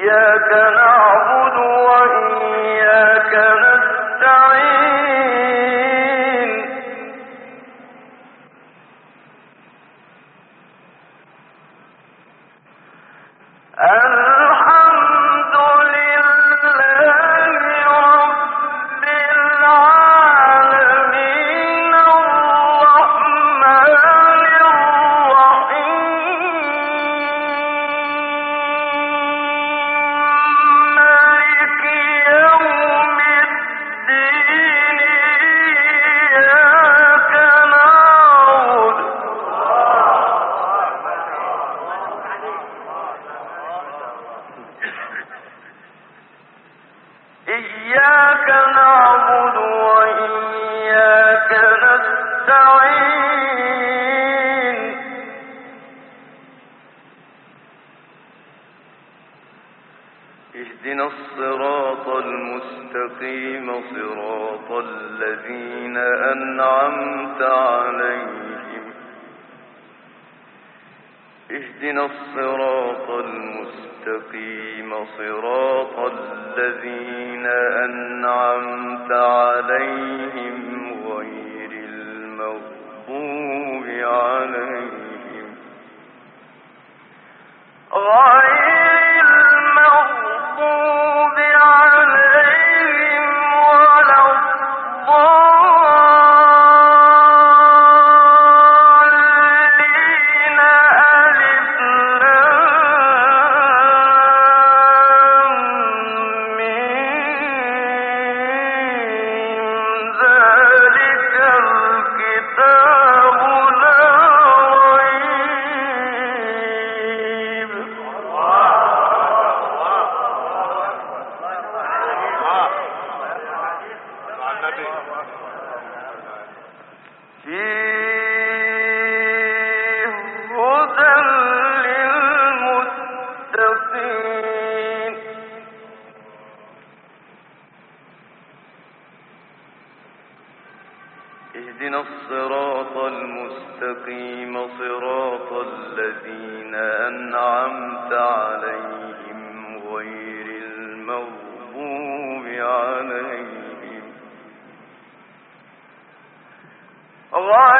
إياك نعبد اهدنا الصراط المستقيم صراط الذين أنعمت عليهم. اهدنا الصراط المستقيم صراط الذين أنعمت عليهم غير المغضوب عليهم. غير غير